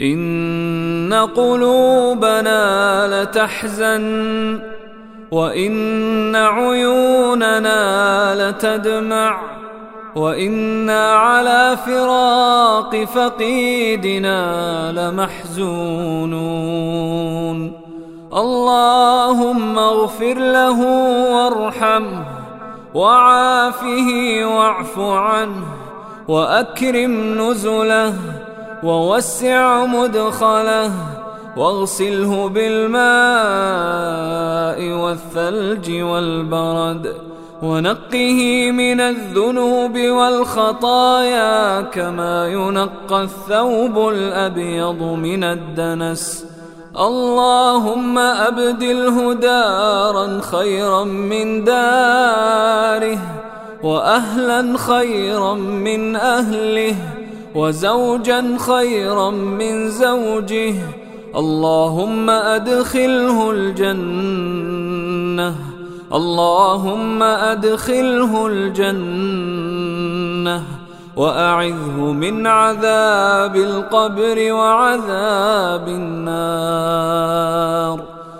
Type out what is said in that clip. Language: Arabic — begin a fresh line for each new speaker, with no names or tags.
إن قلوبنا لتحزن وإن عيوننا لتدمع وإنا على فراق فقيدنا لمحزونون. اللهم اغفر له وارحمه وعافه واعف عنه وأكرم نزله ووسع مدخله واغسله بالماء والثلج والبرد ونقه من الذنوب والخطايا كما ينقى الثوب الأبيض من الدنس. اللهم أبدله دارا خيرا من داره وأهلا خيرا من أهله وزوجا خيرا من زوجه. اللهم أدخله الجنة. اللهم أدخله الجنة. وأعذه من عذاب القبر وعذاب النار.